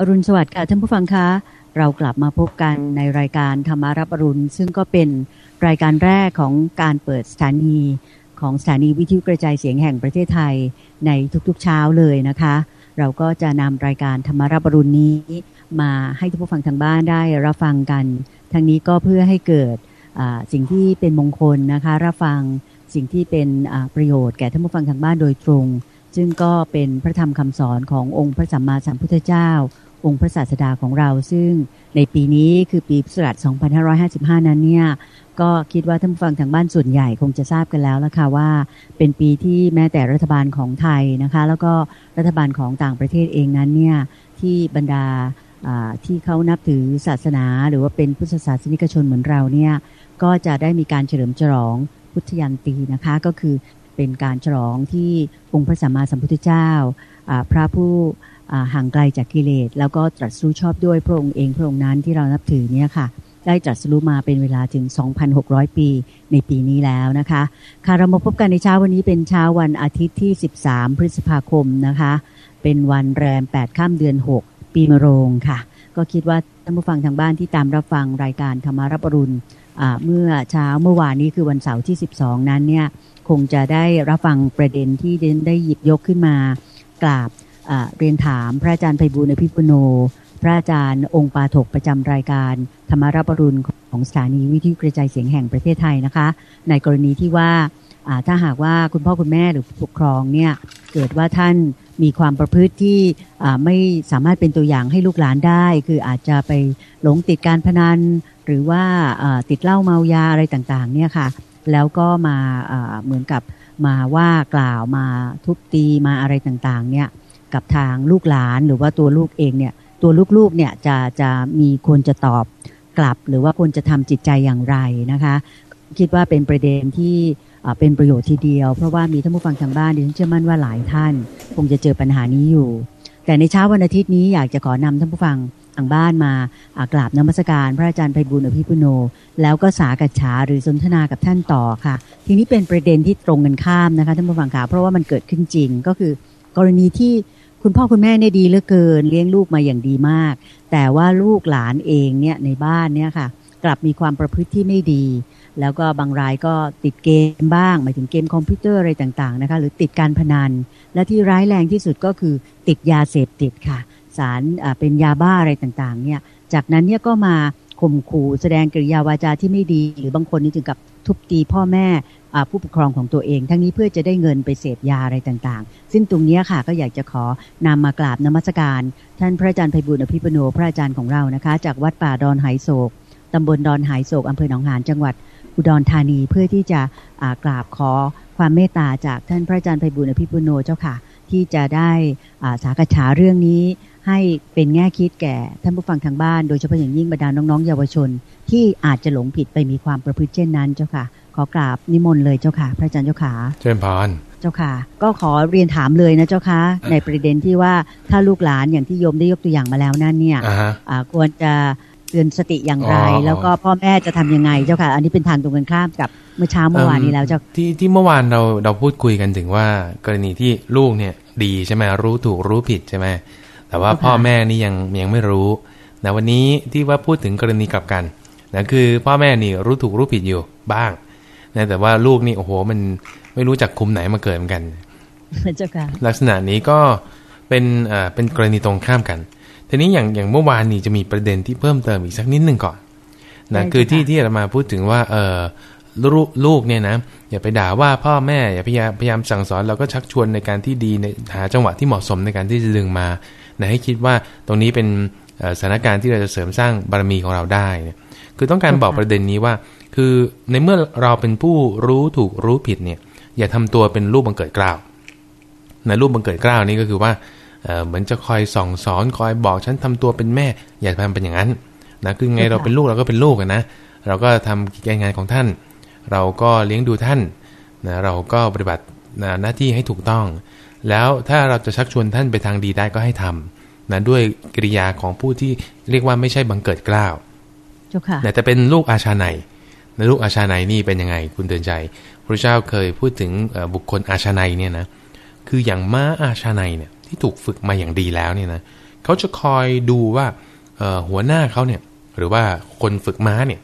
อรุณสวัสดิ์ค่ะท่านผู้ฟังคะ เรากลับมาพบกันในรายการธรรมารับอรุณ ซึ่งก็เป็นรายการแรกของการเปิดสถานีของสถานีวิทยุกระจายเสียงแห่งประเทศไทยในทุกๆเช้าเลยนะคะ เราก็จะนำรายการธรรมารับอรุณนี้ มาให้ท่านผู้ฟังทางบ้านได้รับฟังกัน ทั้งนี้ก็เพื่อให้เกิดสิ่งที่เป็นมงคลนะคะ รับฟังสิ่งที่เป็นประโยชน์แก่ท่านผู้ฟังทางบ้านโดยตรง ซึ่งก็เป็นพระธรรมคำสอนขององค์พระสัมมาสัมพุทธเจ้า องค์พระศาสดาของเรา ซึ่งในปีนี้คือปีพุทธศักราช2555 นั้นเนี่ยก็คิดว่าท่านผู้ฟังทางบ้านส่วนใหญ่คงจะทราบกันแล้วละค่ะว่าเป็นปีที่แม้แต่รัฐบาลของไทยนะคะ แล้วก็รัฐบาลของต่างประเทศเองนั้นเนี่ยที่บรรดาที่เขานับถือศาสนา หรือว่าเป็นพุทธศาสนิกชนเหมือนเราเนี่ยก็จะได้มีการเฉลิมฉลองพุทธยันตีนะคะ ก็คือเป็นการฉลองที่องค์พระสัมมาสัมพุทธเจ้า พระผู้ ห่างไกลจากกิเลส แล้วก็ตรัสรู้ชอบด้วยพระองค์เองพระองค์นั้นที่เรานับถือเนี่ยค่ะ ได้ตรัสรู้มาเป็นเวลาถึง 2,600 ปีในปีนี้แล้วนะคะค่ะเรามาพบกันในเช้าวันนี้เป็นเช้าวันอาทิตย์ที่ 13 พฤษภาคมนะคะ เป็นวันแรม 8 ข้ามเดือน 6 ปีมะโรงค่ะ ก็คิดว่าท่านผู้ฟังทางบ้านที่ตามรับฟังรายการธรรมารับรุณเมื่อเช้าเมื่อวานนี้คือวันเสาร์ที่ 12 นั้นเนี่ยคงจะได้รับฟังประเด็นที่ได้หยิบยกขึ้นมากราบ เรียนถามพระอาจารย์ไพบูลอภิปุโน พระอาจารย์องค์ปาถกประจำรายการ ธรรมารับรุณของสถานีวิทยุกระจายเสียงแห่งประเทศไทยนะคะ ในกรณีที่ว่าถ้าหากว่าคุณพ่อคุณแม่หรือผู้ปกครองเนี่ยเกิดว่าท่านมีความประพฤติที่ไม่สามารถเป็นตัวอย่างให้ลูกหลานได้ คืออาจจะไปหลงติดการพนัน หรือว่าติดเหล้าเมายาอะไรต่างๆเนี่ยค่ะแล้วก็มาเหมือนกับมาว่ากล่าวมาทุบตีมาอะไรต่างๆเนี่ย กับทางลูกหลานหรือว่าตัวลูกเองเนี่ยตัวลูกๆเนี่ยจะจะมีควรจะตอบกลับ หรือว่าควรจะทำจิตใจอย่างไรนะคะ คิดว่าเป็นประเด็นที่เป็นประโยชน์ทีเดียว เพราะว่ามีท่านผู้ฟังทางบ้านดิฉันเชื่อมั่นว่าหลายท่าน คงจะเจอปัญหานี้อยู่ แต่ในเช้าวันอาทิตย์นี้อยากจะขอนำท่านผู้ฟังทางบ้านมากราบนมัสการพระอาจารย์ไพบุญอภิปุโน แล้วก็สากัจฉาหรือสนทนากับท่านต่อค่ะ ทีนี้เป็นประเด็นที่ตรงกันข้ามนะคะท่านผู้ฟังค่ะเพราะว่ามันเกิดขึ้นจริงก็คือ กรณีที่คุณพ่อคุณแม่เนี่ยดีเหลือเกิน เลี้ยงลูกมาอย่างดีมาก แต่ว่าลูกหลานเองเนี่ยในบ้านเนี่ยค่ะ กลับมีความประพฤติที่ไม่ดี แล้วก็บางรายก็ติดเกมบ้างหมายถึงเกมคอมพิวเตอร์อะไรต่างๆนะคะหรือติดการพนัน และที่ร้ายแรงที่สุดก็คือติดยาเสพติดค่ะ สารเป็นยาบ้าอะไรต่างๆเนี่ยจากนั้นเนี่ยก็มาข่มขู่แสดงกริยาวาจาที่ไม่ดี หรือบางคนนี่ถึงกับทุบตีพ่อแม่ ผู้ปกครองของตัวเอง ทั้งนี้เพื่อจะได้เงินไปเสพยาอะไรต่างๆ ซึ่งตรงนี้ค่ะก็อยากจะขอนำมากราบนมัสการ ท่านพระอาจารย์ไพบุญอภิปโนพระอาจารย์ของเรานะคะ จากวัดป่าดอนไหโศกตำบลดอนไหโศกอำเภอหนองหานจังหวัดอุดรธานีเพื่อที่จะกราบขอความเมตตาจากท่านพระอาจารย์ไพบุญอภิปุโนเจ้าค่ะ ที่จะได้สากฉาเรื่องนี้ ให้เป็นแง่คิดแก่ท่านผู้ฟังทางบ้าน โดยเฉพาะอย่างยิ่งบรรดาน้องๆเยาวชน ที่อาจจะหลงผิดไปมีความประพฤติเช่นนั้นเจ้าค่ะ ขอกราบนิมนต์เลยเจ้าค่ะ พระอาจารย์เจ้าค่ะเชิญพานเจ้าค่ะ ก็ขอเรียนถามเลยนะเจ้าค่ะ ในประเด็นที่ว่าถ้าลูกหลานอย่างที่โยมได้ยกตัวอย่างมาแล้วนั่นเนี่ยควรจะเตือนสติอย่างไร แล้วก็พ่อแม่จะทำยังไงเจ้าค่ะ อันนี้เป็นทางตรงกันข้ามกับเมื่อเช้าเมื่อวานนี้แล้วเจ้าที่ที่เมื่อวานเราเราพูดคุยกันถึงว่ากรณีที่ลูกเนี่ยดีใช่ไหมรู้ถูกรู้ผิดใช่ไหมแต่ว่าพ่อแม่นี่ยังยังไม่รู้นะวันนี้ที่ว่าพูดถึงกรณีกลับกันนะคือพ่อแม่นี่รู้ถูกรู้ผิดอยู่บ้าง นะแต่ว่าลูกนี่โอ้โห มันไม่รู้จักคุมไหนมาเกิดเหมือนกันเจ้าค่ะลักษณะนี้ก็เป็นอ่าเป็นกรณีตรงข้ามกันทีนี้อย่างอย่างเมื่อวานนี้จะมีประเด็นที่เพิ่มเติมอีกสักนิดหนึ่งก่อนนะคือที่ที่เรามาพูดถึงว่าเออลูกลูกเนี่ยนะอย่าไปด่าว่าพ่อแม่อย่าพยายามพยายามสั่งสอนเราก็ชักชวนในการที่ดีในหาจังหวะที่เหมาะสมในการที่จะดึงมานะให้คิดว่าตรงนี้เป็นสถานการณ์ที่เราจะเสริมสร้างบารมีของเราได้ คือต้องการบอกประเด็นนี้ว่า คือในเมื่อเราเป็นผู้รู้ถูกรู้ผิดเนี่ยอย่าทำตัวเป็นรูปบังเกิดกล้าวในรูปบังเกิดกล้าวนี่ก็คือว่าเหมือนจะคอยส่องสอนคอยบอกฉันทำตัวเป็นแม่ อย่าทำเป็นอย่างนั้นนะคือไงเราเป็นลูกเราก็เป็นลูกนะเราก็ทำกิจการงานของท่าน เราก็เลี้ยงดูท่านนะเราก็ปฏิบัติหน้าที่ให้ถูกต้อง แล้วถ้าเราจะชักชวนท่านไปทางดีได้ก็ให้ทำนะด้วยกิริยาของผู้ที่เรียกว่าไม่ใช่บังเกิดกล้าวแต่จะเป็นลูกอาชาในในลูกอาชาไนนี่เป็นยังไง คุณเตือนใจพระเจ้าเคยพูดถึงบุคคลอาชาไนเนี่ยนะคืออย่างม้าอาชาไนเนี่ยที่ถูกฝึกมาอย่างดีแล้วเนี่ยนะเขาจะคอยดูว่าหัวหน้าเขาเนี่ยหรือว่าคนฝึกม้าเนี่ย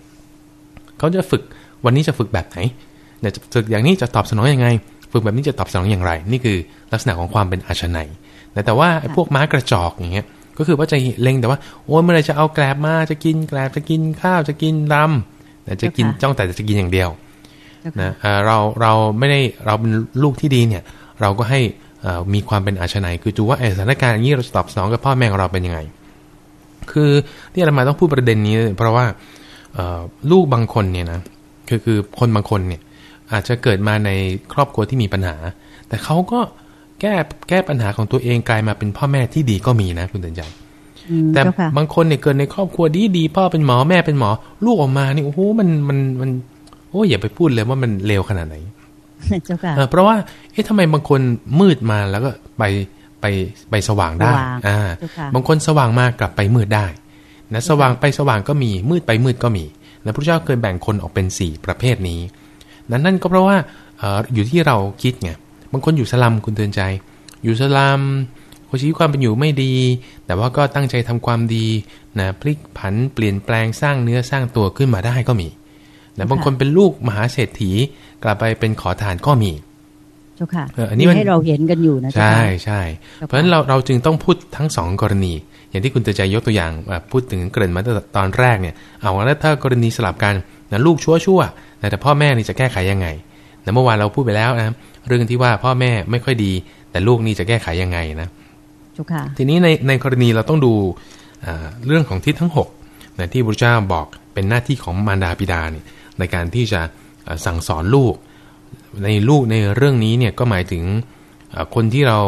เขาจะฝึกวันนี้จะฝึกแบบไหนเนี่ยฝึกอย่างนี้จะตอบสนองยังไง ฝึกแบบนี้จะตอบสนองอย่างไร นี่คือลักษณะของความเป็นอาชนัยแต่ว่าพวกม้ากระจอกอย่างเงี้ยก็คือว่าจะเล็งแต่ว่าโอ้ยเมื่อไรจะเอาแกลบมาจะกินแกลบจะกินข้าวจะกินลำ จะกินจ้องแต่จะกินอย่างเดียวนะเราเราไม่ได้เราเป็นลูกที่ดีเนี่ย เราก็ให้มีความเป็นอาชนัยคือดูว่าสถานการณ์อย่างนี้เราตอบสนองกับพ่อแม่ของเราเป็นยังไง คือที่เรามาต้องพูดประเด็นนี้ เพราะว่าลูกบางคนเนี่ยนะคือคือคนบางคนเนี่ย อาจจะเกิดมาในครอบครัวที่มีปัญหา แต่เขาก็แก้แก้ปัญหาของตัวเองกลายมาเป็นพ่อแม่ที่ดีก็มีนะคุณเตือนใจ แต่บางคนเนี่ยเกิดในครอบครัวดีดีพ่อเป็นหมอแม่เป็นหมอ ลูกออกมานี่โอ้โหมันมันมันโอ้อย่าไปพูดเลยว่ามันเลวขนาดไหนเจ้าค่ะเพราะว่าเอ๊ะทำไมบางคนมืดมาแล้วก็ไปไปไปสว่างได้อ่าบางคนสว่างมากลับไปมืดได้นะสว่างไปสว่างก็มีมืดไปมืดก็มีนะพระเจ้าเคยแบ่งคนออกเป็นสี่ประเภทนี้นั้นนั่นก็เพราะว่าอยู่ที่เราคิดไงบางคนอยู่สลัมคุณเตือนใจ อยู่สลัม ชีวิตความเป็นอยู่ไม่ดี แต่ว่าก็ตั้งใจทำความดีนะพลิกผันเปลี่ยนแปลงสร้างเนื้อสร้างตัวขึ้นมาได้ก็มีนะบางคนเป็นลูกมหาเศรษฐีกลับไปเป็นขอทานก็มีเจ้าค่ะอันนี้ให้เราเห็นกันอยู่นะใช่ใช่เพราะฉะนั้นเราเราจึงต้องพูดทั้งสองกรณี อย่างที่คุณเตือนใจยกตัวอย่างพูดถึงเกริ่นมาตอนแรกเนี่ยเอาแล้วถ้ากรณีสลับกันนะลูกชั่วชั่วแต่พ่อแม่นี่จะแก้ไขยังไงนะเมื่อวานเราพูดไปแล้วนะเรื่องที่ว่าพ่อแม่ไม่ค่อยดี แต่ลูกนี่จะแก้ไขยังไงนะ ทีนี้ในในกรณีเราต้องดูเรื่องของทิศทั้ง6นะที่พระเจ้าบอกเป็นหน้าที่ของมารดาบิดาเนี่ยในการที่จะสั่งสอนลูก ในลูกในเรื่องนี้เนี่ยก็หมายถึงคนที่เรา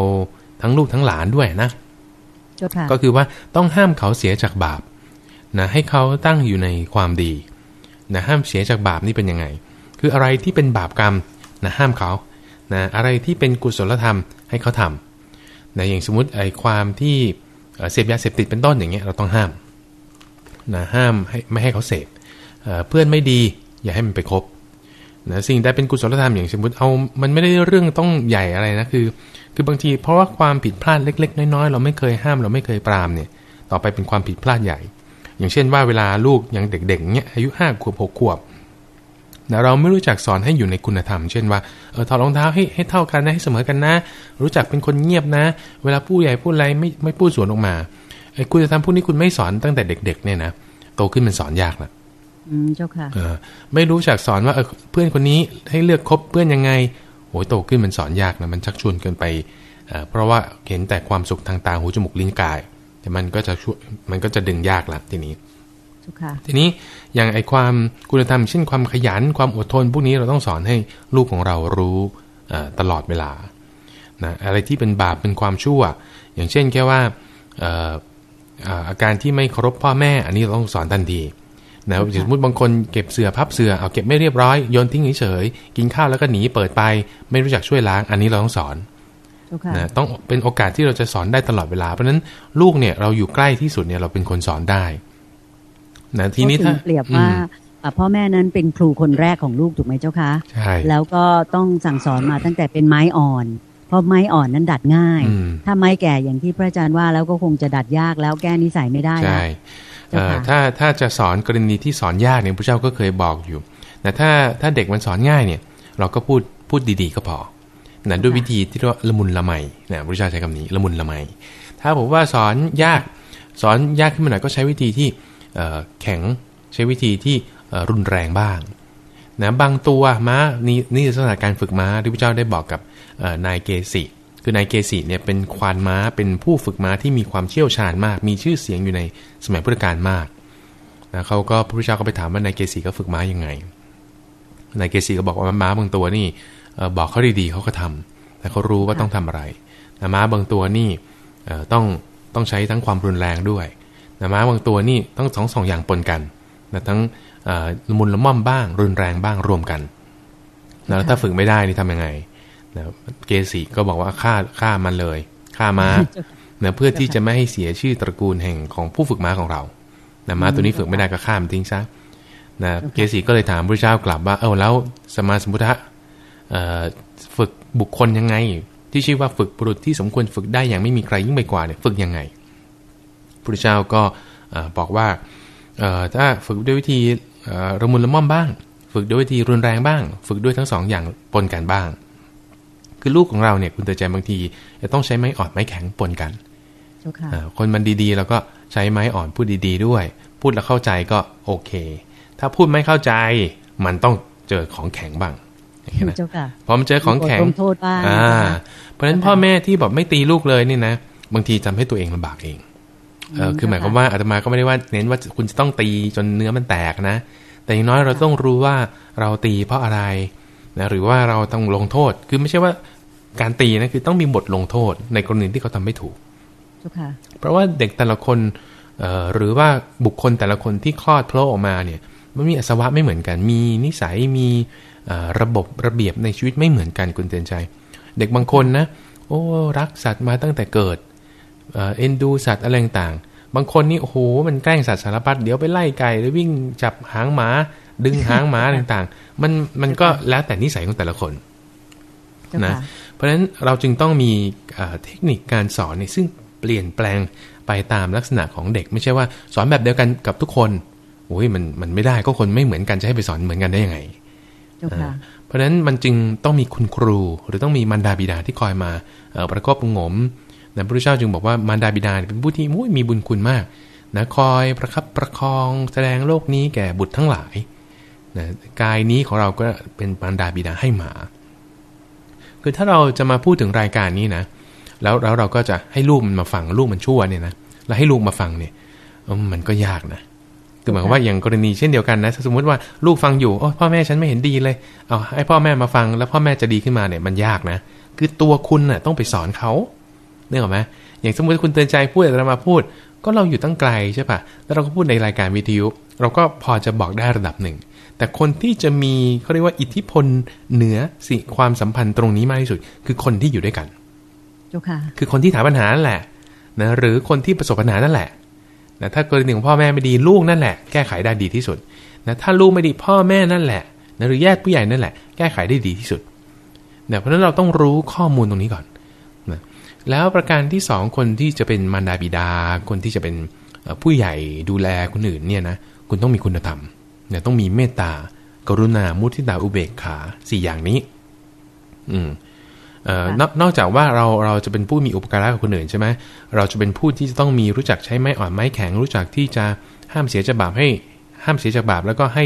ทั้งลูกทั้งหลานด้วยนะก็คือว่าต้องห้ามเขาเสียจากบาปนะให้เขาตั้งอยู่ในความดีนะห้ามเสียจากบาปนี่เป็นยังไง คืออะไรที่เป็นบาปกรรมนะห้ามเขานะอะไรที่เป็นกุศลธรรมให้เขาทำ นะอย่างสมมติไอ้ความที่เสพยาเสพติดเป็นต้นอย่างเงี้ยเราต้องห้ามนะห้ามให้ไม่ให้เขาเสพเพื่อนไม่ดีอย่าให้มันไปคบนะสิ่งใดเป็นกุศลธรรมอย่างสมมติเอามันไม่ได้เรื่องต้องใหญ่อะไรนะคือ คือบางทีเพราะว่าความผิดพลาดเล็ก ๆ น้อยๆเราไม่เคยห้ามเราไม่เคยปรามเนี่ยต่อไปเป็นความผิดพลาดใหญ่ อย่างเช่นว่าเวลาลูกยังเด็กๆเนี้ยอายุห้าขวบหกขวบ นะเราไม่รู้จักสอนให้อยู่ในคุณธรรม เช่นว่าเออถอดรองเท้าให้ให้เท่ากันนะให้เสมอกันนะ รู้จักเป็นคนเงียบนะ เวลาผู้ใหญ่พูดอะไรไม่ไม่พูดสวนออกมาไอ้คุณธรรมพวกนี้คุณไม่สอนตั้งแต่เด็ก ๆ เนี่ยนะโตขึ้นมันสอนยากละอืมเจ้าค่ะเออไม่รู้จักสอนว่าเออเพื่อนคนนี้ให้เลือกคบเพื่อนยังไงโอ้ยโตขึ้นมันสอนยากนะมันชักชวนเกินไปเพราะว่าเห็นแต่ความสุขทางตาหูจมูกลิ้นกาย แต่มันก็จะช่วยมันก็จะดึงยากละทีนี้ ทีนี้อย่างไอความคุณธรรมเช่นความขยันความอดทนพวกนี้เราต้องสอนให้ลูกของเรารู้ตลอดเวลานะอะไรที่เป็นบาปเป็นความชั่ว อย่างเช่นแค่ว่าอาการที่ไม่เคารพพ่อแม่ อันนี้เราต้องสอนทันทีนะสมมติบางคนเก็บเสือพับเสือเอาเก็บไม่เรียบร้อยโยนทิ้งเฉยๆกินข้าวแล้วก็หนีเปิดไป ไม่รู้จักช่วยล้าง อันนี้เราต้องสอนนะต้องเป็นโอกาสที่เราจะสอนได้ตลอดเวลาเพราะฉะนั้นลูกเนี่ยเราอยู่ใกล้ที่สุดเนี่ยเราเป็นคนสอนได้ นะทีนี้ถ้าเปรียบว่าพ่อแม่นั้นเป็นครูคนแรกของลูกถูกไหมเจ้าคะใช่แล้วก็ต้องสั่งสอนมาตั้งแต่เป็นไม้อ่อน เพราะไม้อ่อนนั้นดัดง่าย ถ้าไม้แก่อย่างที่พระอาจารย์ว่าแล้วก็คงจะดัดยากแล้วแก้นิสัยไม่ได้ใช่ถ้าถ้าจะสอนกรณีที่สอนยากเนี่ยพระเจ้าก็เคยบอกอยู่แต่ถ้าถ้าเด็กมันสอนง่ายเนี่ย เราก็พูดพูดดีๆก็พอนะด้วยวิธีที่เรียกว่าละมุนละไมนะพระเจ้าใช้คำนี้ละมุนละไมถ้าผมว่าสอนยากสอนยากขึ้นมาหน่อยก็ใช้วิธีที่ แข็งใช้วิธีที่รุนแรงบ้างนะบางตัวม้านี่นี่สถานการฝึกม้าที่พระเจ้าได้บอกกับนายเกสิคือนายเกสิเนี่ยเป็นควานม้าเป็นผู้ฝึกม้าที่มีความเชี่ยวชาญมาก มีชื่อเสียงอยู่ในสมัยพุทธกาลมากนะเขาก็พระพุทธเจ้าก็ไปถามว่านายเกสิก็ฝึกม้ายังไงนายเกสิก็บอกว่าม้าบางตัวนี่บอกเขาดีๆเขาก็ทำแต่เขารู้ว่าต้องทำอะไรนะม้าบางตัวนี่ต้องต้องใช้ทั้งความรุนแรงด้วย นะม้าบางตัวนี่ต้องสองสองอย่างปนกันนะทั้งละมุนละม่อมบ้าง รุนแรงบ้างรวมกันนะถ้าฝึกไม่ได้นี่ทำยังไงนะเกสีก็บอกว่าฆ่าฆ่ามันเลยฆ่าม้านะเพื่อที่จะไม่ให้เสียชื่อตระกูลแห่งของผู้ฝึกม้าของเรานะม้าตัวนี้ฝึกไม่ได้ก็ฆ่ามันทิ้งซะนะเกสีก็เลยถามพระเจ้ากลับว่า เออแล้วสมาสมุทธะฝึกบุคคลยังไง ที่ชื่อว่าฝึกบุรุษที่สมควรฝึกได้อย่างไม่มีใครยิ่งไปกว่าเนี่ยฝึกยังไง พุทธเจ้าก็บอกว่าถ้าฝึกด้วยวิธีระมุนละม่อมบ้าง ฝึกด้วยวิธีรุนแรงบ้าง ฝึกด้วยทั้งสองอย่างปนกันบ้าง คือลูกของเราเนี่ยคุณเตือนใจบางทีจะต้องใช้ไม้อ่อนไม้แข็งปนกันคนมันดีๆแล้วก็ใช้ไม้อ่อนพูดดีๆด้วย พูดแล้วเข้าใจก็โอเค ถ้าพูดไม่เข้าใจมันต้องเจอของแข็งบ้างเจ้าค่ะพอมันเจอของแข็งโทษบ้างอ่าเพราะฉะนั้นพ่อแม่ที่บอกไม่ตีลูกเลยนี่นะ บางทีทำให้ตัวเองลำบากเอง เออคือหมายความว่าอาตมาก็ไม่ได้ว่า เน้นว่าคุณจะต้องตีจนเนื้อมันแตกนะ แต่อย่างน้อยเราต้องรู้ว่าเราตีเพราะอะไรนะหรือว่าเราต้องลงโทษ คือไม่ใช่ว่าการตีนะคือต้องมีบทลงโทษในกรณีที่เขาทำไม่ถูกเพราะว่าเด็กแต่ละคนหรือว่าบุคคลแต่ละคนที่คลอดโผล่ออกมาเนี่ยมันมีอสวะไม่เหมือนกัน มีนิสัยมีระบบระเบียบในชีวิตไม่เหมือนกันคุณเตือนใจ เด็กบางคนนะ โอ้รักสัตว์มาตั้งแต่เกิด เอ็นดูสัตว์อะไรต่างบางคนนี่โอ้โหมันแกล้งสัตว์สารพัดเดี๋ยวไปไล่ไก่หรือวิ่งจับหางหมา ดึงหางหมาต่างๆ มันมันก็แล้วแต่นิสัยของแต่ละคนนะเพราะฉะนั้นเราจึงต้องมีเทคนิคการสอนเนี่ยซึ่งเปลี่ยนแปลงไปตามลักษณะของเด็ก ไม่ใช่ว่าสอนแบบเดียวกันกับทุกคนโอ้ยมันมันไม่ได้ก็คนไม่เหมือนกันจะให้ไปสอนเหมือนกันได้ยังไงเพราะฉะนั้นมันจึงต้องมีคุณครูหรือต้องมีมารดาบิดาที่คอยมาประกอบประงม นะพระพุทธเจ้าจึงบอกว่ามารดาบิดาเป็นผู้ที่มีบุญคุณมากนะคอยประคับประคองแสดงโลกนี้แก่บุตรทั้งหลายนะกายนี้ของเราก็เป็นมารดาบิดาให้มา คือถ้าเราจะมาพูดถึงรายการนี้นะ แล้วแล้วเราก็จะให้ลูกมันมาฟังลูกมันชั่วเนี่ยนะแล้วให้ลูกมาฟังเนี่ยมันก็ยากนะคือหมายความว่าอย่างกรณีเช่นเดียวกันนะสมมติว่าลูกฟังอยู่โอ้พ่อแม่ฉันไม่เห็นดีเลยเอาให้พ่อแม่มาฟังแล้วพ่อแม่จะดีขึ้นมาเนี่ยมันยากนะ คือตัวคุณน่ะต้องไปสอนเขา นี่ยหรอไหมอย่างสมมติคุณเตือนใจพูดแต่เรามาพูด ก็เราอยู่ตั้งไกลใช่ปะแล้วเราก็พูดในรายการวิทยุเราก็พอจะบอกได้ระดับหนึ่ง แต่คนที่จะมีเขาเรียกว่าอิทธิพลเหนือสิความสัมพันธ์ตรงนี้มากที่สุด คือคนที่อยู่ด้วยกันคือคนที่ถามปัญหานั่นแหละนะหรือคนที่ประสบปัญหานั่นแหละนะถ้ากรณีของพ่อแม่ไม่ดีลูกนั่นแหละ แก้ไขได้ดีที่สุดนะถ้าลูกไม่ดีพ่อแม่นั่นแหละนะหรือแยกผู้ใหญ่นั่นแหละ แก้ไขได้ดีที่สุดนะเพราะฉะนั้นเราต้องรู้ข้อมูลตรงนี้ก่อนนะ แล้วประการที่สองคนที่จะเป็นมารดาบิดา คนที่จะเป็นผู้ใหญ่ดูแลคนอื่นเนี่ยนะคุณต้องมีคุณธรรมเนี่ยต้องมีเมตตากรุณามุทิตาอุเบกขาสี่อย่างนี้ อืมนอกจากว่าเราเราจะเป็นผู้มีอุปการะกับคนอื่นใช่ไหมเราจะเป็นผู้ที่จะต้องมีรู้จักใช้ไม้อ่อนไม้แข็ง รู้จักที่จะห้ามเสียจากบาปให้ ห้ามเสียจากบาปแล้วก็ให้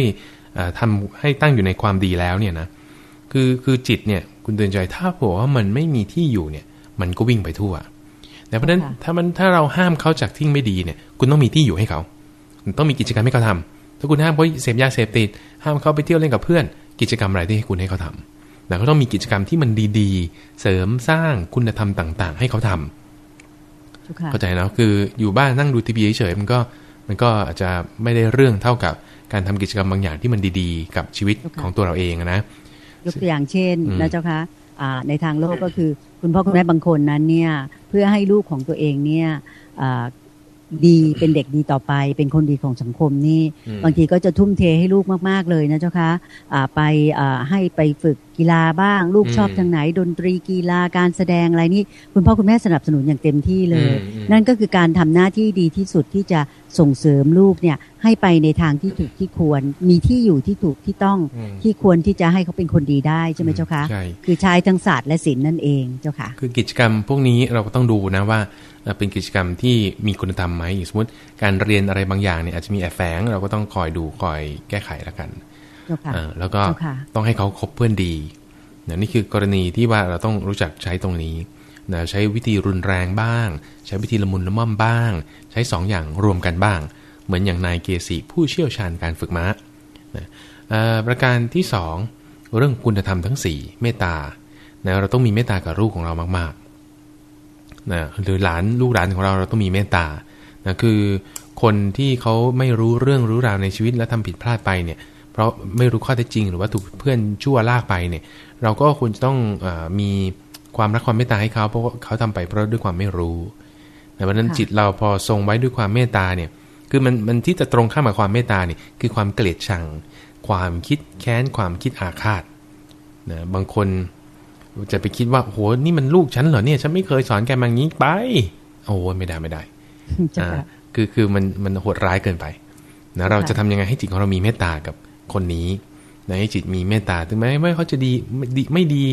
ทำให้ตั้งอยู่ในความดีแล้วเนี่ยนะคือคือจิตเนี่ย คุณเตือนใจถ้าบอกว่ามันไม่มีที่อยู่เนี่ย มันก็วิ่งไปทั่วแต่เพราะฉะนั้นถ้ามันถ้าเราห้ามเขาจากที่ไม่ดีเนี่ย คุณต้องมีที่อยู่ให้เขาต้องมีกิจกรรมให้เขาทาถ้าคุณห้ามเขาเสพยาเสพติด ห้ามเขาไปเที่ยวเล่นกับเพื่อน กิจกรรมอะไรที่ให้คุณให้เขาทำแต่ก็ต้องมีกิจกรรมที่มันดีๆ เสริมสร้างคุณธรรมต่าง ๆ ให้เขาทำเข้าใจแล้วคืออยู่บ้านนั่งดูทีวีเฉยๆมันก็มันก็อาจจะไม่ได้เรื่องเท่ากับการทำกิจกรรมบางอย่างที่มันดีๆ กับชีวิตของตัวเราเองนะยกตัวอย่างเช่นนะเจ้าคะ ในทางโลกก็คือ คุณพ่อคุณแม่บางคนนั้นเนี่ยเพื่อให้ลูกของตัวเองเนี่ยดีเป็นเด็กดีต่อไป เป็นคนดีของสังคมนี่ บางทีก็จะทุ่มเทให้ลูกมาก ๆ เลยนะเจ้าคะะไปให้ไปฝึก กีฬาบ้าง ลูกชอบทางไหน ดนตรีกีฬาการแสดงอะไรนี่คุณพ่อคุณแม่สนับสนุนอย่างเต็มที่เลย นั่นก็คือการทำหน้าที่ดีที่สุดที่จะส่งเสริมลูกเนี่ยให้ไปในทางที่ถูกที่ควร มีที่อยู่ที่ถูกที่ต้องที่ควรที่จะให้เขาเป็นคนดีได้ใช่ไหมเจ้าคะคือใช้ทั้งศาสตร์และศิลป์นั่นเองเจ้าค่ะ คือกิจกรรมพวกนี้เราก็ต้องดูนะว่าเป็นกิจกรรมที่มีคุณธรรมไหมสมมติการเรียนอะไรบางอย่างเนี่ยอาจจะมีแอบแฝงเราก็ต้องคอยดูคอยแก้ไขแล้วกัน แล้วก็ต้องให้เขาคบเพื่อนดีนี่คือกรณีที่ว่าเราต้องรู้จักใช้ตรงนี้นะใช้วิธีรุนแรงบ้าง ใช้วิธีละมุนละม่อมบ้าง ใช้2ออย่างรวมกันบ้าง เหมือนอย่างนายเกษีผู้เชี่ยวชาญการฝึกม้านะประการที่ 2 เรื่องคุณธรรมทั้ง 4 เมตตานะเราต้องมีเมตตากับลูกของเรามากๆนะหรือหลานลูกหลานของเราเราต้องมีเมตตานะคือคนที่เขาไม่รู้เรื่องรู้ราวในชีวิตและทำผิดพลาดไปเนี่ยเพ ราะไม่รู้ข้อเท็จจริง หรือว่าถูกเพื่อนชั่วลากไปเนี่ย เราก็ควรจะต้องอมีความรักความเมตตาให้เขาเพราะว่าเขาทำไปเพราะด้วยความไม่รู้แต่วันนั้นจิตเราพอทรงไว้ด้วยความเมตตาเนี่ย คือมันมันที่จะตรงข้ามกับความเมตตาเนี่ยคือความเกลียดชัง ความคิดแค้น ความคิดอาฆาตนะบางคนจะไปคิดว่าโหนี่มันลูกฉันเหรอเนี่ยฉันไม่เคยสอนแกมางี้ไป โอ้ไม่ได้ไม่ได้อ่าคือคือมันมันโหดร้ายเกินไปนะเราจะทำยังไงให้จิตของเรามีเมตตากับ คนนี้นะให้จิตมีเมตตาถึงแม้ไม่เขาจะดีไม่ดีไม่ดี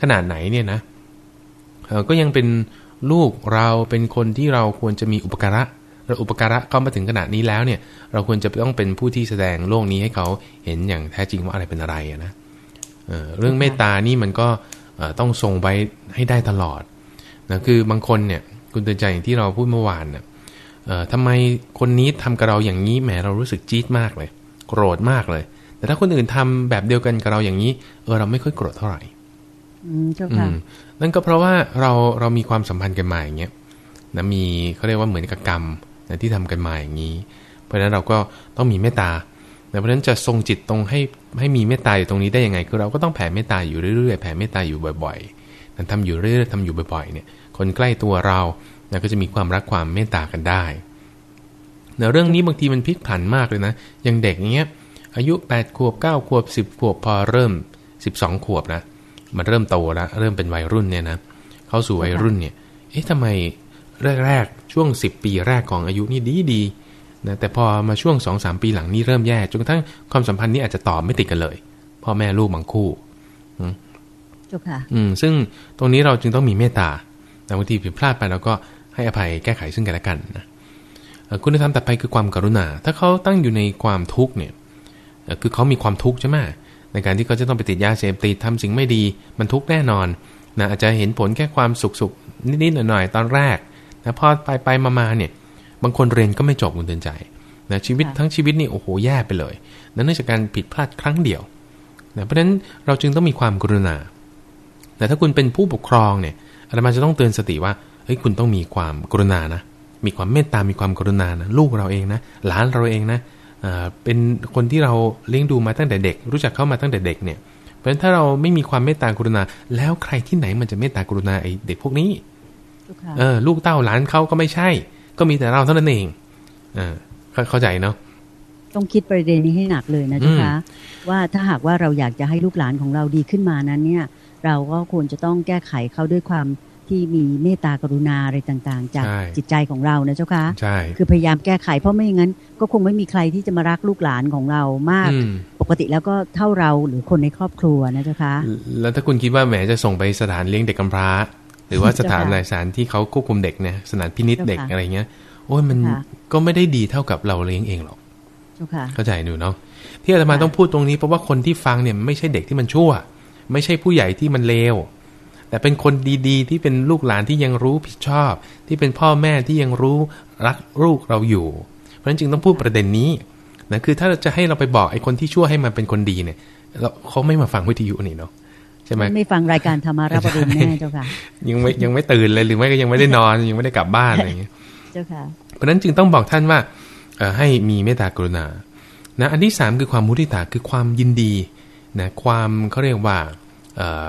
ขนาดไหนเนี่ยนะก็ยังเป็นลูกเราเป็นคนที่เราควรจะมีอุปการะเราอุปการะเขามาถึงขนาดนี้แล้วเนี่ย เราควรจะต้องเป็นผู้ที่แสดงโลกนี้ให้เขาเห็นอย่างแท้จริงว่าอะไรเป็นอะไระนะเเรื่องเมตตานี่มันก็ต้องทรงไว้ให้ได้ตลอดนะคือบางคนเนี่ยคุณเตือนใจอย่างที่เราพูดเมื่อวานเนี่ยเอ่อทำไมคนนี้ทำกับเราอย่างนี้แหมเรารู้สึกจี๊ดมากเลย โกรธมากเลย แต่ถ้าคนอื่นทำแบบเดียวกันกับเราอย่างนี้ เออเราไม่ค่อยโกรธเท่าไหร่อืมเจ้าอืค่ะมนั่นก็เพราะว่าเราเรามีความสัมพันธ์กันมาอย่างเงี้ยนะมีเขาเรียกว่าเหมือนกับกรรมนะที่ทำกันมาอย่างนี้ เพราะฉะนั้นเราก็ต้องมีเมตตานะเพราะฉะนั้นจะทรงจิตตรงให้ให้มีเมตตาอยู่ตรงนี้ได้ยังไง คือเราก็ต้องแผ่เมตตาอยู่เรื่อยๆแผ่เมตตาอยู่บ่อยๆนั้นทำอยู่เรื่อยๆทำอยู่บ่อยๆเนี่ย คนใกล้ตัวเรานะก็จะมีความรักความเมตตากันได้นะเรื่องนี้บางทีมันพลิกผันมากเลยนะอย่างเด็กอย่างเงี้ย อายุ 8 ขวบ 9 ขวบ 10 ขวบพอเริ่ม 12 ขวบนะมันเริ่มโตแล้วเริ่มเป็นวัยรุ่นเนี่ยนะเข้าสู่วัยรุ่นเนี่ย เอ๊ะทำไมแรกๆช่วง 10 ปีแรกของอายุนี่ดีดีๆนะแต่พอมาช่วง 2-3 ปีหลังนี่เริ่มแย่จนกระทั่งความสัมพันธ์นี้อาจจะต่อไม่ติดกันเลยพ่อแม่ลูกบางคู่เจ้าค่ะอืมซึ่งตรงนี้เราจึงต้องมีเมตตาแต่บางทีผิดพลาดไปเราก็ให้อภัยแก้ไขซึ่งกันและกันนะเอ่อคุณธรรมต่อไปคือความกรุณา ถ้าเขาตั้งอยู่ในความทุกข์เนี่ยเอ่อ คือเขามีความทุกข์ใช่ไหมในการที่เขาจะต้องไปติดยาเสพติดทำสิ่งไม่ดีมันทุกข์แน่นอนนะอาจจะเห็นผลแค่ความสุขสุขนิดๆหน่อยๆตอนแรกนะพอไปไปๆมาๆเนี่ย บางคนเรียนก็ไม่จบคุณเตือนใจนะชีวิตค่ะทั้งชีวิตนี่โอ้โหแย่ไปเลยนั่นเนื่องจากการผิดพลาดครั้งเดียวนะเพราะฉะนั้นเราจึงต้องมีความกรุณา แต่ถ้าคุณเป็นผู้ปกครองเนี่ยอาตมาจะต้องเตือนสติว่าเฮ้ยคุณต้องมีความกรุณานะมีความเมตตา มีความกรุณานะลูกเราเองนะหลานเราเองนะ เอ่อเป็นคนที่เราเลี้ยงดูมาตั้งแต่เด็ก รู้จักเข้ามาตั้งแต่เด็กเนี่ย เพราะฉะนั้นถ้าเราไม่มีความเมตตากรุณา แล้วใครที่ไหนมันจะเมตตากรุณาไอ้เด็กพวกนี้เจ้าค่ะเออลูกเต้าหลานเขาก็ไม่ใช่ ก็มีแต่เราเท่านั้นเองเออเข้าเข้าใจเนาะต้องคิดประเด็นนี้ให้หนักเลยนะเจ้าค่ะว่าถ้าหากว่าเราอยากจะให้ลูกหลานของเราดีขึ้นมานั้นเนี่ย เราก็ควรจะต้องแก้ไขเขาด้วยความ ที่มีเมตตากรุณาอะไรต่างๆ จากใช่จิตใจของเรานะเจ้าค่ะใช่คือพยายามแก้ไขเพราะไม่อย่างนั้น ก็คงไม่มีใครที่จะมารักลูกหลานของเรามากอืมปกติแล้วก็เท่าเราหรือคนในครอบครัวนะเจ้าค่ะแล้วถ้าคุณคิดว่าแหมจะส่งไปสถานเลี้ยงเด็กกำพร้า หรือว่าสถานเจ้าค่ะหลายสถานที่เขาควบคุมเด็กเนี่ยสถานพินิษเด็กเจ้าค่ะอะไรเงี้ยโอ้ยมันเจ้าค่ะก็ไม่ได้ดีเท่ากับเราเลี้ยงเองหรอกเจ้าค่ะเข้าใจดูเนาะที่อาตมาค่ะต้องพูดตรงนี้เพราะว่าคนที่ฟังเนี่ยไม่ใช่เด็กที่มันชั่ว ไม่ใช่ผู้ใหญ่ที่มันเลว แต่เป็นคนดีๆ ที่เป็นลูกหลานที่ยังรู้ผิดชอบ ที่เป็นพ่อแม่ที่ยังรู้รักลูกเราอยู่ เพราะฉะนั้นจึงต้องพูดประเด็นนี้นะคือถ้าจะให้เราไปบอกไอ้คนที่ชั่วให้มันเป็นคนดีเนี่ยเราเขาไม่มาฟังวิทยุนี่เนาะใช่ไหมไม่ฟังรายการธรรมารับรุณแน่เจ้าค่ะยังไม่ยังไม่ตื่นเลยหรือไม่ก็ยังไม่ได้นอนยังไม่ได้กลับบ้านอะไรอย่างเงี้ยเจ้าค่ะเพราะฉะนั้นจึงต้องบอกท่านว่าเอ่อให้มีเมตตากรุณานะอันที่สามคือความมุทิตาคือความยินดีนะความเขาเรียกว่าเอ่อ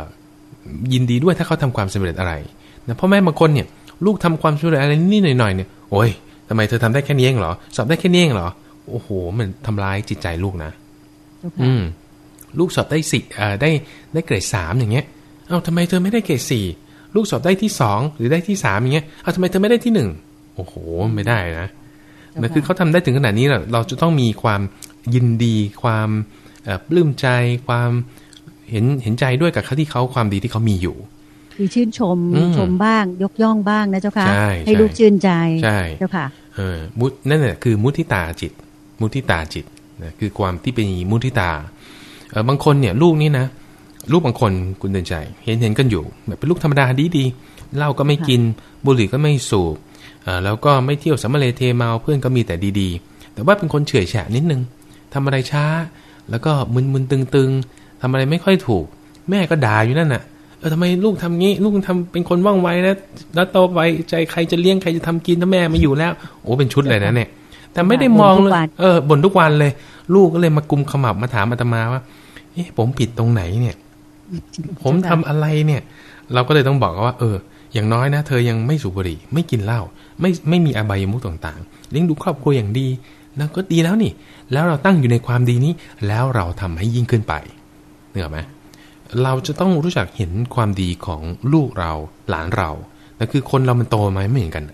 ยินดีด้วยถ้าเขาทำความสำเร็จอะไรนะพ่อแม่บางคนเนี่ย ลูกทำความสำเร็จอะไรนี่หน่อยๆเนี่ยโอ้ยทำไมเธอทำได้แค่นี้เองเหรอสอบได้แค่นี้เองเหรอโอ้โห มันทำร้ายจิตใจลูกนะเจ้าค่ะอืม ลูกสอบได้สี่เอ่อได้ได้เกรดสามอย่างเงี้ย เอ้าทำไมเธอไม่ได้เกรดสี่ลูกสอบได้ที่สองหรือได้ที่สามอย่างเงี้ยเอ้าทำไมเธอไม่ได้ที่หนึ่งโอ้โห ไม่ได้นะเจ้านะค่ะคือเขาทำได้ถึงขนาดนี้เราเราจะต้องมีความยินดี ความเอ่อปลื้มใจ ความ เห็นเห็นใจด้วยกับเขาที่เขาความดีที่เขามีอยู่ คือชื่นชมอืมชมบ้างยกย่องบ้างนะเจ้าค่ะใช่ให้ใช่ลูกชื่นใจใช่เจ้าค่ะเออมุนั่นแหละคือมุทิตาจิต มุทิตาจิตนะคือความที่เป็นมุทิตาเออบางคนเนี่ยลูกนี่นะลูกบางคนคุณเดินใจเห็นเห็นกันอยู่แบบเป็นลูกธรรมดาดีดีๆเหล้าก็ไม่กินบุหรี่ก็ไม่สูบเอ่อแล้วก็ไม่เที่ยวสัมมาเลเทเมาเพื่อนก็มีแต่ดีๆ แต่ว่าเป็นคนเฉื่อยแฉะนิดนึงทำอะไรช้า แล้วก็มึนๆตึงๆ ทำอะไรไม่ค่อยถูก แม่ก็ด่าอยู่นั่นน่ะเออทำไมลูกทำงี้ ลูกทำเป็นคนว่องไวนะแล้วโตไปใจใครจะเลี้ยงใครจะทำกินถ้าแม่ไม่อยู่แล้ว โอ้เป็นชุดเลยนะเนี่ย แต่ไม่ได้มองเลยบ่นทุกวันเออบ่นทุกวันเลย ลูกก็เลยมากุมขมับมาถามอาตมาว่าเอ๊ะผมผิดตรงไหนเนี่ย ผมทำอะไรเนี่ย เราก็เลยต้องบอกว่า เออ อย่างน้อยนะ เธอยังไม่สูบบุหรี่ ไม่กินเหล้าไม่ไม่มีอบายมุขต่างๆเลี้ยงดูครอบครัวอย่างดีแล้วก็ดีแล้วนี่ แล้วเราตั้งอยู่ในความดีนี้ แล้วเราทำให้ยิ่งขึ้นไป เหนืออกไหมเราจะต้องรู้จักเห็นความดีของลูกเราหลานเราแต่คือคนเรามันโตมาไม่เหมือนกัน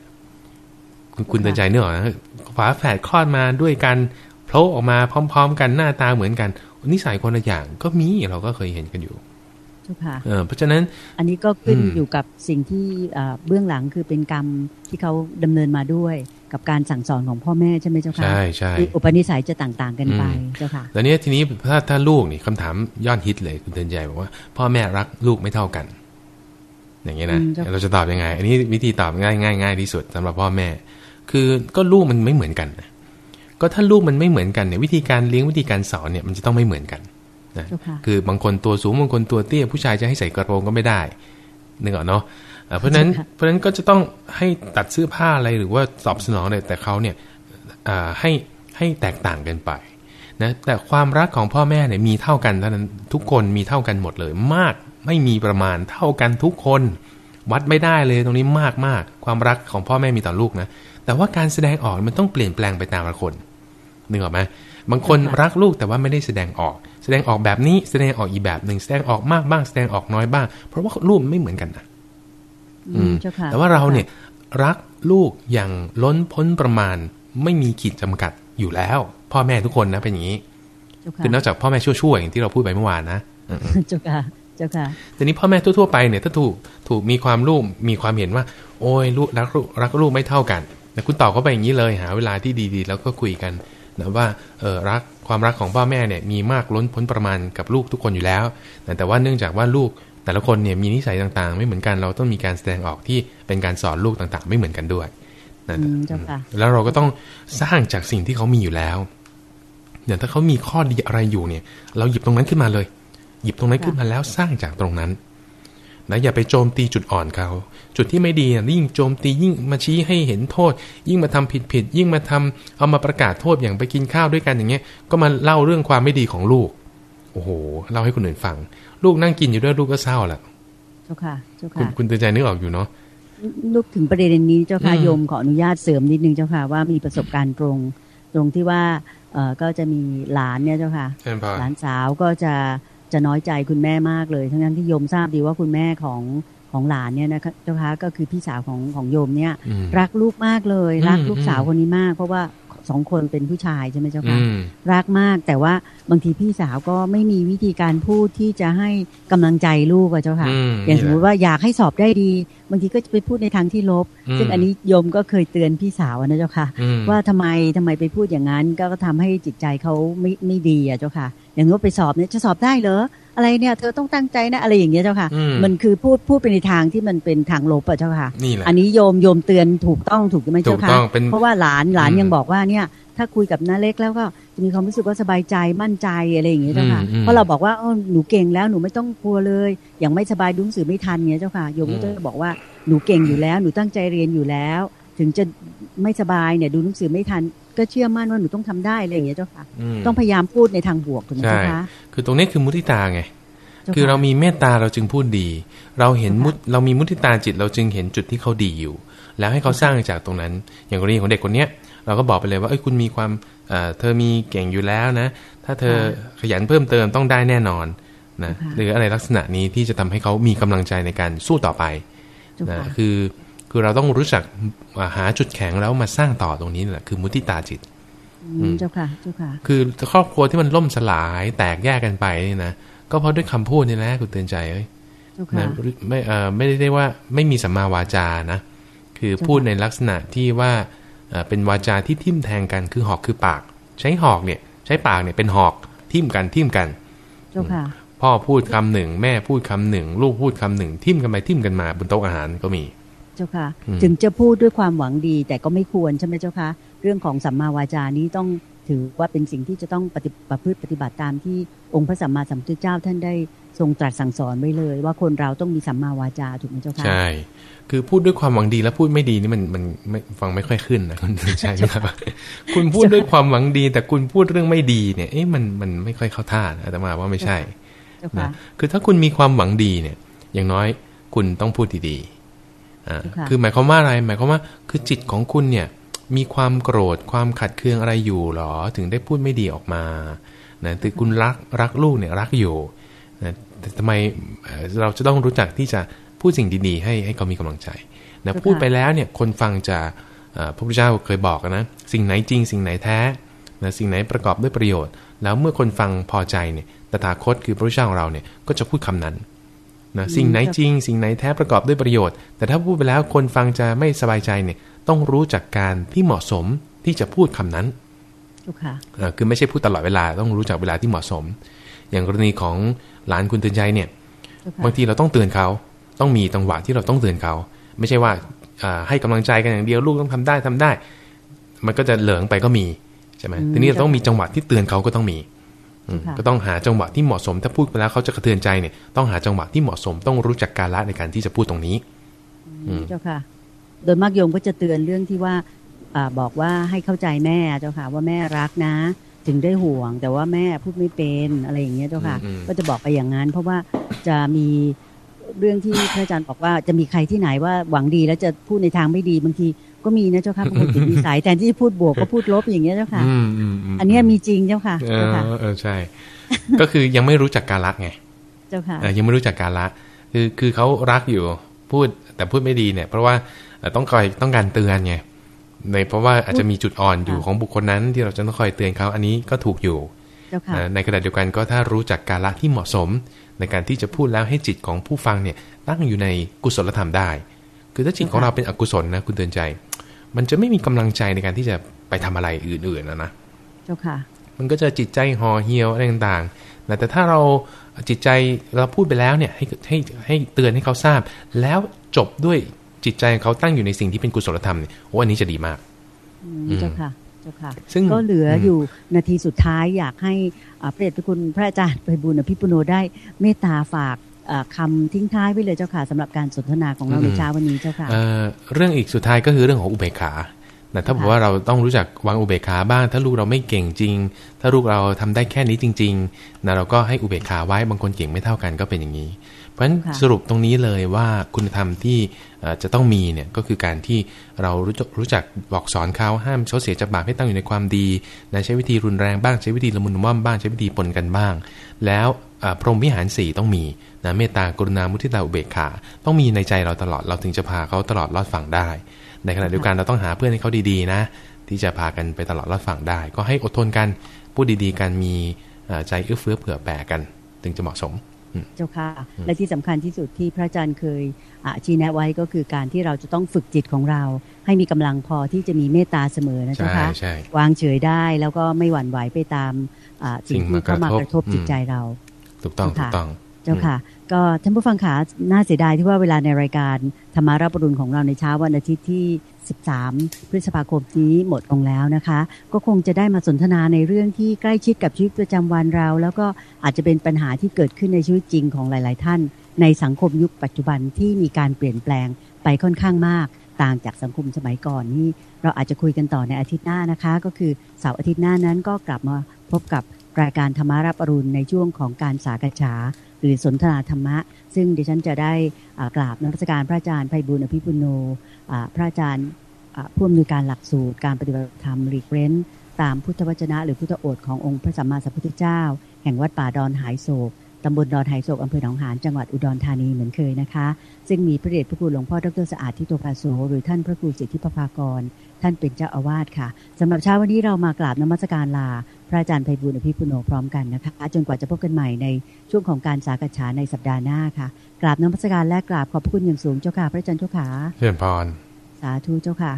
คุณคุณเตือนใจเนื้ออกนะฝาแฝดคลอดมาด้วยกันโผล่ออกมาพร้อม ๆ กันหน้าตาเหมือนกันนิสัยคนละอย่างก็มีเราก็เคยเห็นกันอยู่ จ้าค่ะเออเพราะฉะนั้นอันนี้ก็ขึ้นอืมอยู่กับสิ่งที่เอ่อเบื้องหลังคือเป็นกรรมที่เขาดำเนินมาด้วยกับการสั่งสอนของพ่อแม่ใช่ไหมเจ้าค่ะใช่ใช่ที่อุปนิสัยจะต่าง ๆ กันไปอืมเจ้าค่ะแล้วเนี้ยทีนี้ถ้าถ้าลูกนี่คำถามยอดฮิตเลยคุณเตือนใจบอกว่า พ่อแม่รักลูกไม่เท่ากัน อย่างเงี้ยนะอืมเจ้าเราจะตอบยังไง อันนี้วิธีตอบง่ายง่ายง่ายที่สุดสำหรับพ่อแม่ คือก็ลูกมันไม่เหมือนกันนะก็ถ้าลูกมันไม่เหมือนกันเนี่ยวิธีการเลี้ยงวิธีการสอนเนี่ยมันจะต้องไม่เหมือนกัน นะเจ้าค่ะคือบางคนตัวสูงบางคนตัวเตี้ยผู้ชายจะให้ใส่กระโปรงก็ไม่ได้นึกออกเนาะอ่าเพราะฉะนั้นใช่ค่ะเพราะฉะนั้นก็จะต้องให้ตัดเสื้อผ้าอะไรหรือว่าตอบสนองเนี่ยแต่เขาเนี่ยอ่าให้ให้แตกต่างกันไปนะแต่ความรักของพ่อแม่เนี่ยมีเท่ากันเท่านั้นทุกคนมีเท่ากันหมดเลย มากไม่มีประมาณเท่ากันทุกคน วัดไม่ได้เลยตรงนี้มากมากความรักของพ่อแม่มีต่อลูกนะแต่ว่าการแสดงออกมันต้องเปลี่ยนแปลงไปตามละคนนึกออกไหม บางคนค่ะรักลูกแต่ว่าไม่ได้แสดงออก แสดงออกแบบนี้แสดงออกอีกแบบหนึ่งแสดงออกมากบ้างแสดงออกน้อยบ้าง เพราะว่าลูกมันไม่เหมือนกันนะอืมเจ้าค่ะแต่ว่าเราเนี่ยรักลูกอย่างล้นพ้นประมาณไม่มีขีดจำกัดอยู่แล้ว พ่อแม่ทุกคนนะเป็นอย่างนี้เจ้าค่ะคือนอกจากพ่อแม่ชั่วๆอย่างที่เราพูดไปเมื่อวานนะเออเจ้าค่ะเจ้าค่ะทีนี้พ่อแม่ทั่วๆไปเนี่ยถ้าถูกถูกมีความลูกมีความเห็นว่า โอ้ยลูกรักลูกรักลูกไม่เท่ากันแต่คุณตอบเขาไปอย่างนี้เลยหาเวลาที่ดีๆ แล้วก็คุยกัน นะว่าเออรักความรักของพ่อแม่เนี่ยมีมากล้นพ้นประมาณกับลูกทุกคนอยู่แล้วแต่แต่ว่าเนื่องจากว่าลูกแต่ละคนเนี่ยมีนิสัยต่างๆ ไม่เหมือนกันเราต้องมีการแสดงออกที่เป็นการสอนลูกต่างๆ ไม่เหมือนกันด้วยนะอืมเจ้าค่ะแล้วเราก็ต้องสร้างจากสิ่งที่เขามีอยู่แล้วเนี่ยถ้าเขามีข้อดีอะไรอยู่เนี่ย เราหยิบตรงนั้นขึ้นมาเลย หยิบตรงนั้นค่ะขึ้นมาแล้วสร้างจากตรงนั้น นะอย่าไปโจมตีจุดอ่อนเขา จุดที่ไม่ดีอะยิ่งโจมตียิ่งมาชี้ให้เห็นโทษ ยิ่งมาทำผิดผิดๆยิ่งมาทำเอามาประกาศโทษอย่างไปกินข้าวด้วยกันอย่างเงี้ย ก็มาเล่าเรื่องความไม่ดีของลูก โอ้โหเล่าให้คนอื่นฟัง ลูกนั่งกินอยู่ด้วยลูกก็เศร้าแหละเจ้าค่ะเจ้าคุณค่ะคุณเตือนใจนึกออกอยู่เนาะลูกถึงประเด็นนี้เจ้าค่ะอืมโยมขออนุญาตเสริมนิดนึงเจ้าค่ะว่ามีประสบการณ์ตรงตรงที่ว่าเอ่อก็จะมีหลานเนี่ยเจ้าค่ะเชิญพอหลานสาวก็จะ จะน้อยใจคุณแม่มากเลย ทั้งนั้นที่โยมทราบดีว่าคุณแม่ของของหลานเนี่ยนะคะเจ้าค่ะก็คือพี่สาวของของโยมเนี่ยอืมรักลูกมากเลยอืมรักลูกสาวอืมคนนี้มาก เพราะว่าสองคนเป็นผู้ชายใช่ไหมเจ้าอืค่ะมรักมากแต่ว่าบางทีพี่สาวก็ไม่มีวิธีการพูดที่จะให้กำลังใจลูกอะเจ้าค่ะอืมอย่างสมมนี่ติแหละว่าอยากให้สอบได้ดี บางทีก็จะไปพูดในทางที่ลบอืมซึ่งอันนี้โยมก็เคยเตือนพี่สาวนะเจ้าค่ะอืมว่าทำไมทำไมไปพูดอย่างนั้นก็ทำให้จิตใจเขาไม่ไม่ดีอะเจ้าค่ะ อย่างนู้นไปสอบเนี่ยจะสอบได้เหรออะไรเนี่ยเธอต้องตั้งใจนะอะไรอย่างเงี้ยเจ้าค่ะอืมมันคือพูดพูดไปในทางที่มันเป็นทางลบอะเจ้าค่ะนี่แหละอันนี้โยมโยมเตือนถูกต้องถูกไหมถูเจ้ากค่ะต้องเป็นเพราะว่าหลานหลานอืมยังบอกว่าเนี่ยถ้าคุยกับน้าเล็กแล้วก็จะมีความรู้สึกว่าสบายใจมั่นใจอะไรอย่างเงี้ยเจ้าค่ะอืมอืมเพราะเราบอกว่าเออหนูเก่งแล้วหนูไม่ต้องกลัวเลยอย่างไม่สบายดูหนังสือไม่ทันเงี้ยเจ้าค่ะโยมก็อืมจะบอกว่าหนูเก่งอยู่แล้ว หนูตั้งใจเรียนอยู่แล้ว ถึงจะไม่สบายเนี่ยดูหนังสือไม่ทัน ก็เชื่อมั่นว่าหนูต้องทำได้อะไรอย่างเงี้ยเจ้าค่ะมต้องพยายามพูดในทางบวกถูกไหมใช่เจ้าค่ะคือตรงนี้คือมุทิตาไงจ้คือเราะมีเมตตาเราจึงพูดดี เราเห็นมุตเรามีมุทิตาจิตเราจึงเห็นจุดที่เขาดีอยู่ แล้วให้เขาสร้างจากตรงนั้น อย่างกรณีของเด็กคนเนี้ยเราก็บอกไปเลยว่าเอ้ยคุณมีความเอ่อเธอมีเก่งอยู่แล้วนะ ถ้าเธอขยันเพิ่มเติมต้องได้แน่นอนนะหรืออะไรลักษณะนี้ที่จะทำให้เขามีกำลังใจในการสู้ต่อไปเจ้านะค่ะคือ คือเราต้องรู้จักอ่าหาจุดแข็งแล้วมาสร้างต่อตรงนี้แหละคือมุทิตาจิตอืมเจ้าค่ะเจ้าค่ะ คือครอบครัวที่มันล่มสลายแตกแยกกันไปนี่นะก็เพราะด้วยคำพูดนี่แหละคุณเตือนใจเอ้ยเจ้านะค่ะไม่เอ่อไม่ได้ได้ว่าไม่มีสัมมาวาจานะ คือพูดในลักษณะที่ว่าเอ่อเป็นวาจาที่ทิ่มแทงกันคือหอกคือปาก ใช้หอกเนี่ย ใช้ปากเนี่ยเป็นหอกทิ่มกันทิ่มกันเจ้าค่ะพ่อพูดคำหนึ่ง แม่พูดคำหนึ่ง ลูกพูดคำหนึ่ง ทิ่มกันไปทิ่มกันมาบนโต๊ะอาหารก็มี เจ้าค่ะอืมถึงจะพูดด้วยความหวังดี แต่ก็ไม่ควรใช่ไหมเจ้าค่ะเรื่องของสัมมาวาจานี้ต้องถือว่าเป็นสิ่งที่จะต้องปฏิประพฤติปฏิบัติตามที่องค์พระสัมมาสัมพุทธเจ้าท่านได้ทรงตรัสสั่งสอนไว้เลย ว่าคนเราต้องมีสัมมาวาจาถูกไหมเจ้าค่ะใช่คือพูดด้วยความหวังดีแล้วพูดไม่ดีนี่มันมันไม่ฟังไม่ค่อยขึ้นนะคุณใช่ไหมครับคุณพูดด้วยความหวังดี แต่คุณพูดเรื่องไม่ดีเนี่ยเอ๊ะมันมันไม่ค่อยเข้าท่านะอาตมาว่าไม่ใช่เจ้านะค่ะคือถ้าคุณมีความหวังดีเนี่ย อย่างน้อยคุณต้องพูดดีๆอ่า ค่ะคือหมายความว่าอะไร หมายความว่าคือจิตของคุณเนี่ยมีความโกรธความขัดเคืองอะไรอยู่หรอ ถึงได้พูดไม่ดีออกมานะแต่คุณรักรักลูกเนี่ยรักอยู่นะแต่ทำไมเอ่อเราจะต้องรู้จักที่จะพูดสิ่งดีๆ ให้ให้เขามีกำลังใจนะพูดไปแล้วเนี่ยคนฟังจะพระพุทธเจ้าเคยบอกนะสิ่งไหนจริงสิ่งไหนแท้นะสิ่งไหนประกอบด้วยประโยชน์ แล้วเมื่อคนฟังพอใจเนี่ยตถาคตคือพระพุทธเจ้าของเราเนี่ยก็จะพูดคำนั้น นะสิ่งไหนจริง สิ่งไหนแท้ประกอบด้วยประโยชน์ แต่ถ้าพูดไปแล้วคนฟังจะไม่สบายใจเนี่ยต้องรู้จักการที่เหมาะสมที่จะพูดคำนั้นค่ะคือไม่ใช่พูดตลอดเวลาต้องรู้จักเวลาที่เหมาะสม อย่างกรณีของหลานคุณเตือนใจเนี่ย บางทีเราต้องเตือนเขา ต้องมีจังหวะที่เราต้องเตือนเขา ไม่ใช่ว่าให้กำลังใจกันอย่างเดียวลูกต้องทำได้ทำได้ มันก็จะเหลืองไปก็มีใช่ไหมทีนี้เราต้องมีจังหวะที่เตือนเขาก็ต้องมี ก็ต้องหาจังหวะที่เหมาะสม ถ้าพูดไปแล้วเขาจะกระเทือนใจเนี่ยต้องหาจังหวะที่เหมาะสมต้องรู้จักกาละในการที่จะพูดตรงนี้เจ้าค่ะ โดยมากโยมก็จะเตือนเรื่องที่ว่าอบอกว่าให้เข้าใจแม่เจ้าค่ะ ว่าแม่รักนะ ถึงได้ห่วง แต่ว่าแม่พูดไม่เป็นอะไรอย่างเงี้ยเจ้าค่ะ ก็จะบอกไปอย่างนั้น เพราะว่าจะมีเรื่องที่พระอาจารย์บอกว่าจะมีใครที่ไหนว่าหวังดีแล้วจะพูดในทางไม่ดีบางที ก็มีนะเจ้าค่ะบางคนติดนิสัยแทนที่พูดบวกก็พูดลบอย่างเงี้ยเจ้าค่ะอันนี้มีจริงเจ้าค่ะเออใช่ ก็คือยังไม่รู้จักการละไง เจ้าค่ะยังไม่รู้จักการละ คือคือเขารักอยู่พูดแต่พูดไม่ดีเนี่ย เพราะว่าต้องคอยต้องการเตือนไงในเพราะว่าอาจจะมีจุดอ่อนอยู่ของบุคคลนั้นที่เราจะต้องคอยเตือนเขาอันนี้ก็ถูกอยู่ในขณะเดียวกันก็ถ้ารู้จักกาละที่เหมาะสม ในการที่จะพูดแล้วให้จิตของผู้ฟังเนี่ยตั้งอยู่ในกุศลธรรมได้ คือถ้าจิตของเราเป็นอกุศลนะคุณเตือนใจ มันจะไม่มีกำลังใจในการที่จะไปทำอะไรอื่นๆนะนะเจ้าค่ะ มันก็จะจิตใจห่อเหี่ยวอะไรต่างๆแต่ถ้าเราจิตใจเราพูดไปแล้วเนี่ยให้ให้ให้เตือนให้เขาทราบ แล้วจบด้วยจิตใจเขาตั้งอยู่ในสิ่งที่เป็นกุศลธรรมเนี่ยโอ้อันนี้จะดีมากเจ้าค่ะเจ้าค่ะซึ่งก็เหลืออยู่นาทีสุดท้ายอยากให้พระเดชพระคุณพระอาจารย์ไปบุญอภิปุโนได้เมตตาฝาก คำทิ้งท้ายไว้เลยเจ้าค่ะสำหรับการสนทนาของเราในเช้าวันนี้เจ้าค่ะเรื่องอีกสุดท้ายก็คือเรื่องของอุเบกขาแต่ถ้าบอกว่าเราต้องรู้จักวางอุเบกขาบ้าง ถ้าลูกเราไม่เก่งจริง ถ้าลูกเราทำได้แค่นี้จริงๆนะเราก็ให้อุเบกขาไว้บางคนเก่งไม่เท่ากันก็เป็นอย่างนี้ราะฉะนั้นสรุปตรงนี้เลยว่าคุณธรรมที่จะต้องมีเนี่ยก็คือการที่เรารู้จักรู้จักบอกสอนเขาห้ามเขาเสียจากบาปให้ตั้งอยู่ในความดีนะใช้วิธีรุนแรงบ้างใช้วิธีละมุนว่ำบ้างใช้วิธีปนกันบ้าง แล้ว พรหมวิหารสี่ต้องมีนะเมตตากรุณามุทิตาอุเบกขาต้องมีในใจเราตลอดเราถึงจะพาเขาตลอดรอดฝั่งได้ ในขณะเดียวกันเราต้องหาเพื่อนให้เขาดีๆนะ ที่จะพากันไปตลอดรอดฝั่งได้ ก็ให้อดทนกันพูดดีๆกันมีใจเอื้อเฟื้อเผื่อแผ่กัน ถึงจะเหมาะสมเจ้าค่ะ และที่สำคัญที่สุดที่พระอาจารย์เคยชี้แนะไว้ก็คือการที่เราจะต้องฝึกจิตของเรา ให้มีกำลังพอที่จะมีเมตตาเสมอนะเจ้าค่ะวางเฉยได้แล้วก็ไม่หวั่นไหวไปตามสิ่งที่เข้ามากระทบจิตใจเรา ถูกต้องถูกต้องเจ้าค่ะ ก็ท่านผู้ฟังขาน่าเสียดายที่ว่าเวลาในรายการธรรมารับรุณของเราในเช้าวันอาทิตย์ที่ 13 พฤษภาคมนี้หมดลงแล้วนะคะ ก็คงจะได้มาสนทนาในเรื่องที่ใกล้ชิดกับชีวิตประจำวันเรา แล้วก็อาจจะเป็นปัญหาที่เกิดขึ้นในชีวิตจริงของหลาย ๆ ท่าน ในสังคมยุคปัจจุบันที่มีการเปลี่ยนแปลงไปค่อนข้างมากต่างจากสังคมสมัยก่อนนี่เราอาจจะคุยกันต่อในอาทิตย์หน้านะคะ ก็คือเสาร์อาทิตย์หน้านั้นก็กลับมาพบกับ รายการธรรมารับอรุณในช่วงของการสากฉาหรือสนทนาธรรมะ ซึ่งดิฉันจะได้กราบนักการพระอาจารย์ไพบุญอภิปุโนพระอาจารย์ผู้อำนวยการหลักสูตร การปฏิบัติธรรมหลีเล้นตามพุทธวจนะ หรือพุทธโอษขององค์พระสัมมาสัมพุทธเจ้า แห่งวัดป่าดอนหายโศกตำบลดอนหายโศกอำเภอหนองหานจังหวัดอุดรธานีเหมือนเคยนะคะ ซึ่งมีพระเดชพระคุณหลวงพ่อดรสะอาดทิโตภาโสหรือท่านพระครูสิทธิปภากร ท่านเป็นเจ้าอาวาสค่ะสำหรับเช้าวันนี้เรามากราบนมัสการลา พระอาจารย์ไพบุญอภิปุโนพร้อมกันนะคะจนกว่าจะพบกันใหม่ในช่วงของการสากฉาในสัปดาห์หน้าค่ะ กราบนมัสการและกราบขอบพระคุณอย่างสูงเจ้าค่ะพระอาจารย์เจ้าค่ะเพื่อนพรสาธุเจ้าค่ะ